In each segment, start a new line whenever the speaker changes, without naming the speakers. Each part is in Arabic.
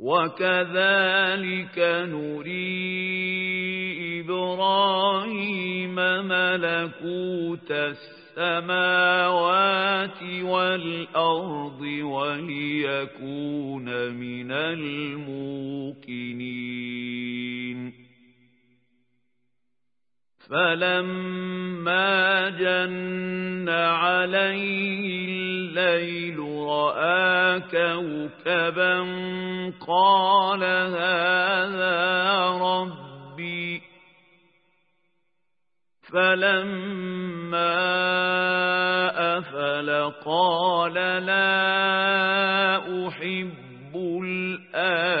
وَكَذَلِكَ نُرِي إِبْرَاهِيمَ مَلَكُوتَ السَّمَاوَاتِ وَالْأَرْضِ وَلِيَكُونَ مِنَ الْمُوقِنِينَ فَلَمَّا جَنَّ عَلَيْهِ اللَّيْلُ رَأَىٰ كَوْكَبًا قَالَ هَٰذَا رَبِّي. فَلَمَّا أَفَلَ قَالَ لَا أُحِبُّ الْآفِلِينَ.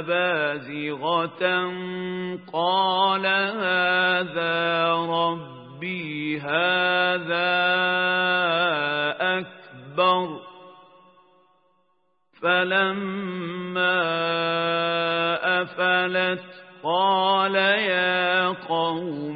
بَازِغَةً قَالَ هَٰذَا رَبِّي هَٰذَا أَكْبَرُ فَلَمَّا أَفَلَتْ قَالَ يَا قَوْمِ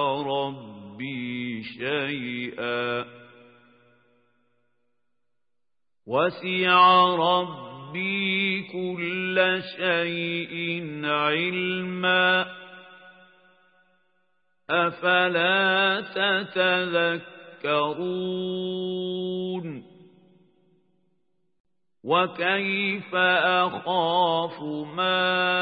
رَبِّي شَيْئًا. وَسِعَ رَبِّي كُلَّ شَيْءٍ عِلْمًا. أَفَلَا تَتَذَكَّرُونَ؟ وَكَيْفَ أَخَافُ مَا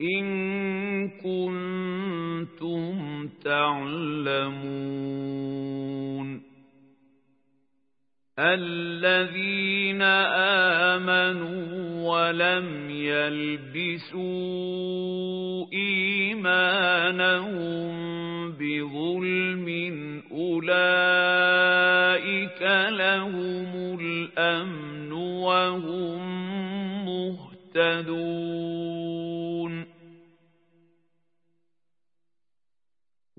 إِن كُنتُمْ تَعْلَمُونَ الَّذِينَ آمَنُوا وَلَمْ يَلْبِسُوا إِيمَانَهُم بِظُلْمٍ أُولَئِكَ لَهُمُ الْأَمْنُ وَهُم مُّهْتَدُونَ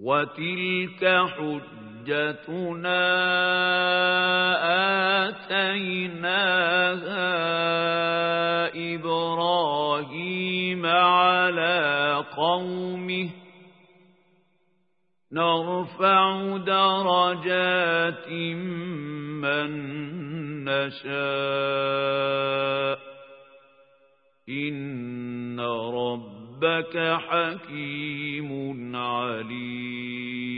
وتلك حجتنا آتيناها إبراهيم على قومه نرفع درجات من نشاء إن ربك حكيم عليم.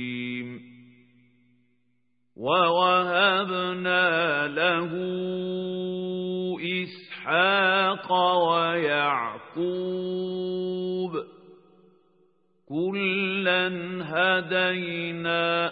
ووهبنا له إسحاق ويعقوب. كلا هدينا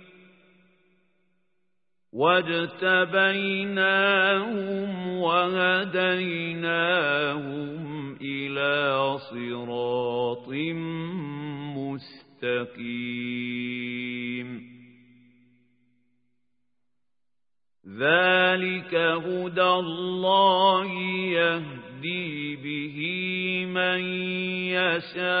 واجتبيناهم وهديناهم إلى صراط مستقيم ذلك هدى الله يهدي به من يشاء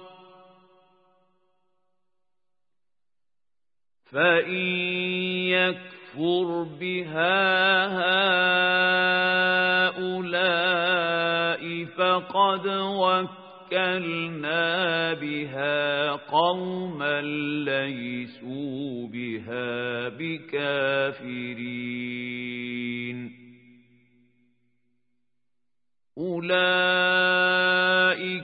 فإن يكفر بها هؤلاء فقد وكلنا بها قوما ليسوا بها بكافرين أولئك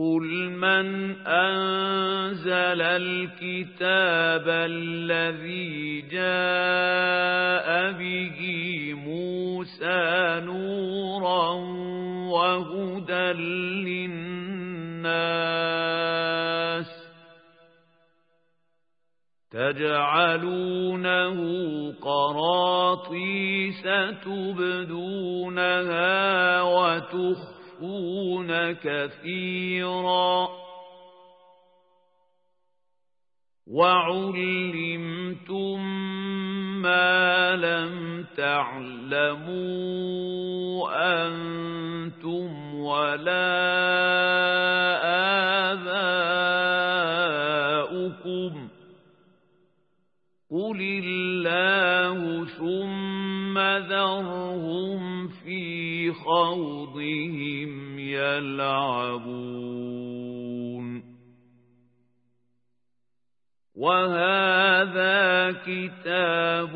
قل من أنزل الكتاب الذي جاء به موسى نورا وهدى للناس تجعلونه قراطيس تبدونها وتخفون يخطئون كثيرا. وعلمتم ما لم تعلموا أنتم ولا آباؤكم. قل الله ثم ذرهم في خوضهم يلعبون وهذا كتاب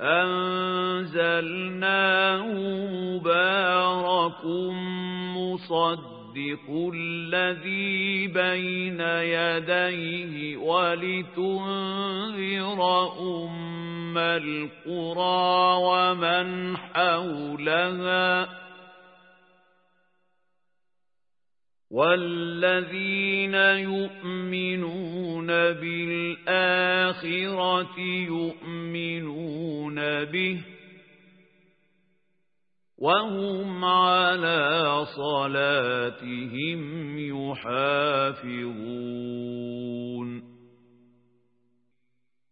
أنزلناه مبارك مصدق الذي بين يديه ولتنذر أم القرى ومن حولها والذين يؤمنون بالآخرة يؤمنون به وهم على صلاتهم يحافظون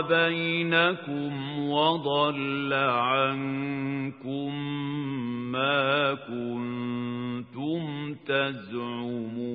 بينكم وضل عنكم ما كنتم تزعمون